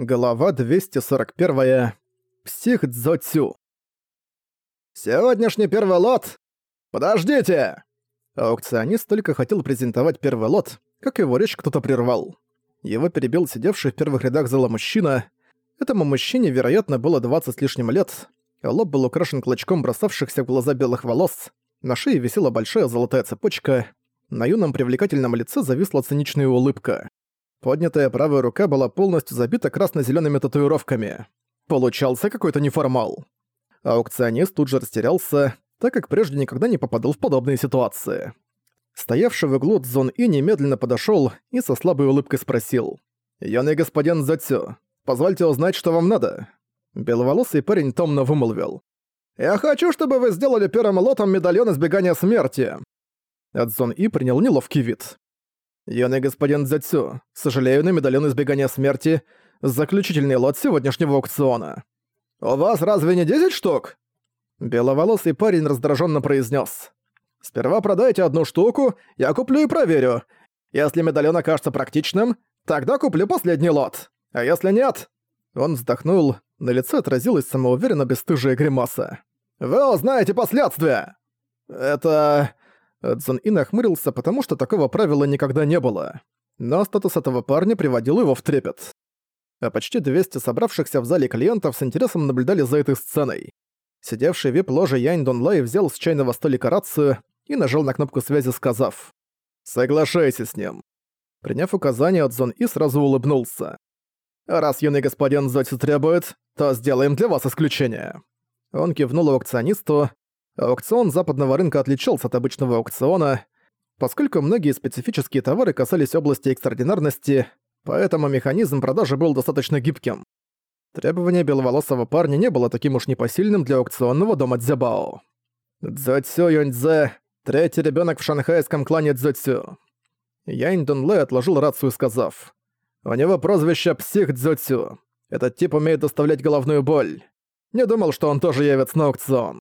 Глава 241. Псих Цзо «Сегодняшний первый лот! Подождите!» Аукционист только хотел презентовать первый лот, как его речь кто-то прервал. Его перебил сидевший в первых рядах зала мужчина. Этому мужчине, вероятно, было 20 с лишним лет. Лоб был украшен клочком бросавшихся в глаза белых волос. На шее висела большая золотая цепочка. На юном привлекательном лице зависла циничная улыбка. Поднятая правая рука была полностью забита красно-зелёными татуировками. Получался какой-то неформал. Аукционист тут же растерялся, так как прежде никогда не попадал в подобные ситуации. Стоявший в углу Цзон И немедленно подошёл и со слабой улыбкой спросил. «Юный господин Зацю, позвольте узнать, что вам надо?» Беловолосый парень томно вымолвил. «Я хочу, чтобы вы сделали первым лотом медальон избегания смерти!» Цзон И принял неловкий вид. «Юный господин Дзюцю, сожалею на медальон избегания смерти, заключительный лот сегодняшнего аукциона. У вас разве не 10 штук?» Беловолосый парень раздраженно произнес: «Сперва продайте одну штуку, я куплю и проверю. Если медальон окажется практичным, тогда куплю последний лот. А если нет...» Он вздохнул, на лице отразилась самоуверенно бесстыжая гримаса. «Вы узнаете последствия!» «Это...» Цзун И нахмурился, потому что такого правила никогда не было. Но статус этого парня приводил его в трепет. А почти 200 собравшихся в зале клиентов с интересом наблюдали за этой сценой. Сидевший вип-ложе Янь Дон Лай взял с чайного столика рацию и нажал на кнопку связи, сказав «Соглашайся с ним». Приняв указание от И, сразу улыбнулся. «Раз юный господин Зоти требует, то сделаем для вас исключение». Он кивнул аукционисту, Аукцион западного рынка отличался от обычного аукциона, поскольку многие специфические товары касались области экстраординарности, поэтому механизм продажи был достаточно гибким. Требование беловолосого парня не было таким уж непосильным для аукционного дома Дзябао. Цзэцю Юньцзэ, третий ребенок в шанхайском клане Цзэцю. Янь Дунлэ отложил рацию, сказав, «У него прозвище Псих Цзэцю. Этот тип умеет доставлять головную боль. Не думал, что он тоже явится на аукцион.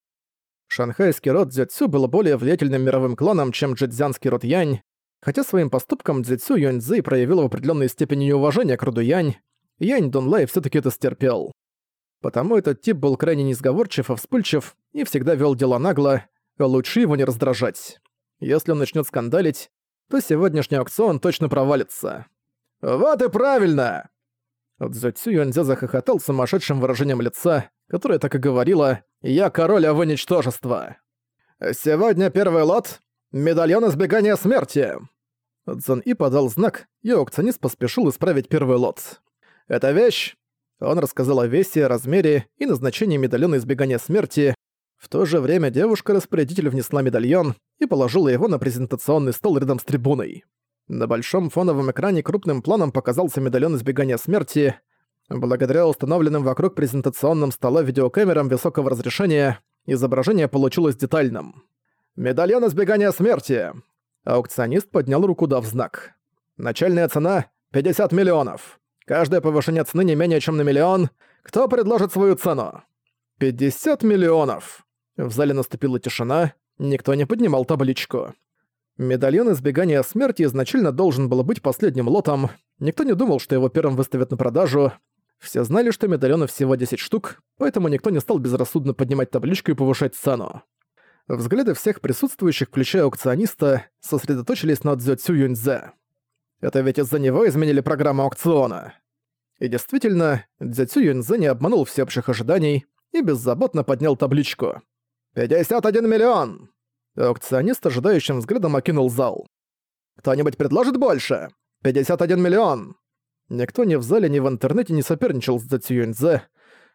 Шанхайский род Дзюцю был более влиятельным мировым кланом, чем джидзянский род Янь, хотя своим поступком Дзюцю Юньцзы проявил в определенной степени неуважения к роду Янь, Янь Дунлай все таки это стерпел. Потому этот тип был крайне несговорчив и вспыльчив и всегда вел дела нагло, лучше его не раздражать. Если он начнет скандалить, то сегодняшний аукцион точно провалится. «Вот и правильно!» Цзюцю Юньцзя захохотал сумасшедшим выражением лица, которое так и говорило «Я король, а вы ничтожество». «Сегодня первый лот — медальон избегания смерти». Цзэн И подал знак, и аукционист поспешил исправить первый лот. «Эта вещь...» Он рассказал о весе, размере и назначении медальона избегания смерти. В то же время девушка-распорядитель внесла медальон и положила его на презентационный стол рядом с трибуной. На большом фоновом экране крупным планом показался медальон избегания смерти — Благодаря установленным вокруг презентационным стола видеокамерам высокого разрешения, изображение получилось детальным. «Медальон избегания смерти!» Аукционист поднял руку дав знак. «Начальная цена — 50 миллионов. Каждое повышение цены не менее чем на миллион. Кто предложит свою цену?» «50 миллионов!» В зале наступила тишина, никто не поднимал табличку. Медальон избегания смерти изначально должен был быть последним лотом, никто не думал, что его первым выставят на продажу, все знали, что медальонов всего 10 штук, поэтому никто не стал безрассудно поднимать табличку и повышать цену. Взгляды всех присутствующих, включая аукциониста, сосредоточились на Цзё Цю Юньцзе. Это ведь из-за него изменили программу аукциона. И действительно, Цзё Цю Юньцзе не обманул всеобщих ожиданий и беззаботно поднял табличку. «51 миллион!» Аукционист ожидающим взглядом окинул зал. «Кто-нибудь предложит больше? 51 миллион!» Никто ни в зале, ни в интернете не соперничал с Цзюньцзе,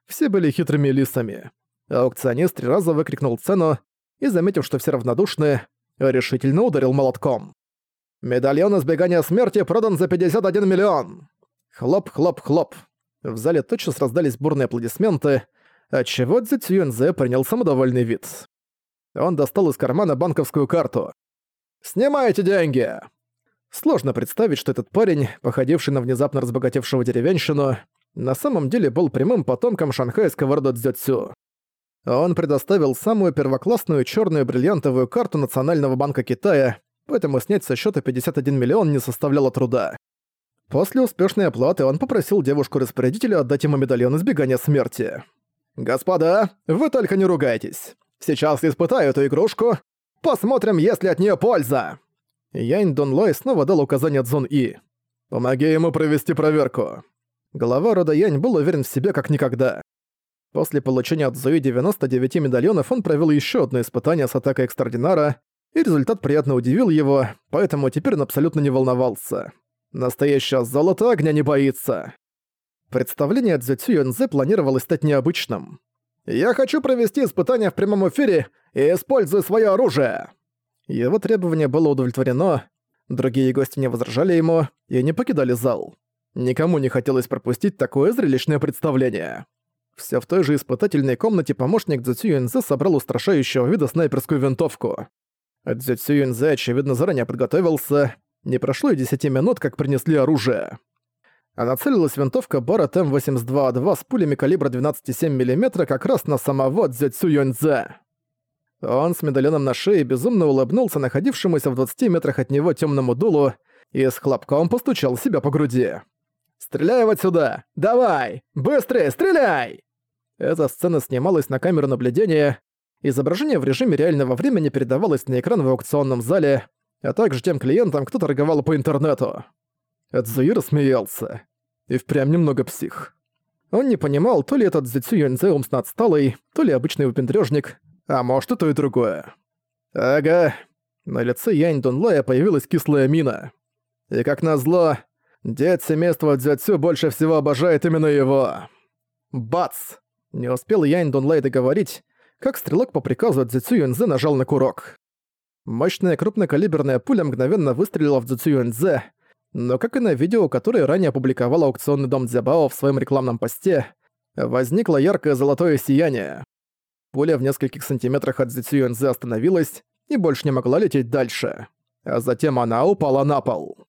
все были хитрыми лисами. Аукционист три раза выкрикнул цену и, заметив, что все равнодушны, решительно ударил молотком. «Медальон избегания смерти продан за 51 миллион!» Хлоп-хлоп-хлоп. В зале тотчас раздались бурные аплодисменты, отчего Цзи Цюньзе принял самодовольный вид. Он достал из кармана банковскую карту. «Снимайте деньги!» Сложно представить, что этот парень, походивший на внезапно разбогатевшего деревенщину, на самом деле был прямым потомком шанхайского рода Цзёцю. Он предоставил самую первоклассную черную бриллиантовую карту Национального банка Китая, поэтому снять со счета 51 миллион не составляло труда. После успешной оплаты он попросил девушку-распорядителя отдать ему медальон избегания смерти. «Господа, вы только не ругайтесь. Сейчас испытаю эту игрушку. Посмотрим, есть ли от нее польза!» Янь Дунлой снова дал указание Цзун И. «Помоги ему провести проверку». Глава рода Янь был уверен в себе как никогда. После получения от Зои 99 медальонов он провел еще одно испытание с атакой Экстраординара, и результат приятно удивил его, поэтому теперь он абсолютно не волновался. Настоящее золото огня не боится. Представление Цзюцю Юнзе планировалось стать необычным. «Я хочу провести испытание в прямом эфире и использую свое оружие!» Его требование было удовлетворено, другие гости не возражали ему и не покидали зал. Никому не хотелось пропустить такое зрелищное представление. Все в той же испытательной комнате помощник Цзюцю Юнзе собрал устрашающего вида снайперскую винтовку. Цзюцю Юнзе, очевидно, заранее подготовился, не прошло и 10 минут, как принесли оружие. А нацелилась винтовка Баррет М82А2 с пулями калибра 12,7 мм как раз на самого Цзэцю Юньцзе. Он с медальоном на шее безумно улыбнулся находившемуся в 20 метрах от него темному дулу и с хлопком постучал себя по груди. «Стреляй вот сюда! Давай! Быстрее, стреляй!» Эта сцена снималась на камеру наблюдения, изображение в режиме реального времени передавалось на экран в аукционном зале, а также тем клиентам, кто торговал по интернету. Эдзуи смеялся. И впрямь немного псих. Он не понимал, то ли этот Зицю Юньзе умственно отсталый, то ли обычный выпендрёжник, а может и то и другое. Ага. На лице Янь Дунлая появилась кислая мина. И как назло, дед семейства Дзюцю больше всего обожает именно его. Бац! Не успел Янь Дунлай договорить, как стрелок по приказу Дзюцю Юньзе нажал на курок. Мощная крупнокалиберная пуля мгновенно выстрелила в Цзю Юньцзе, но как и на видео, которое ранее опубликовал аукционный дом Дзябао в своем рекламном посте, возникло яркое золотое сияние. Пуля в нескольких сантиметрах от Юньцзе остановилась и больше не могла лететь дальше. А затем она упала на пол.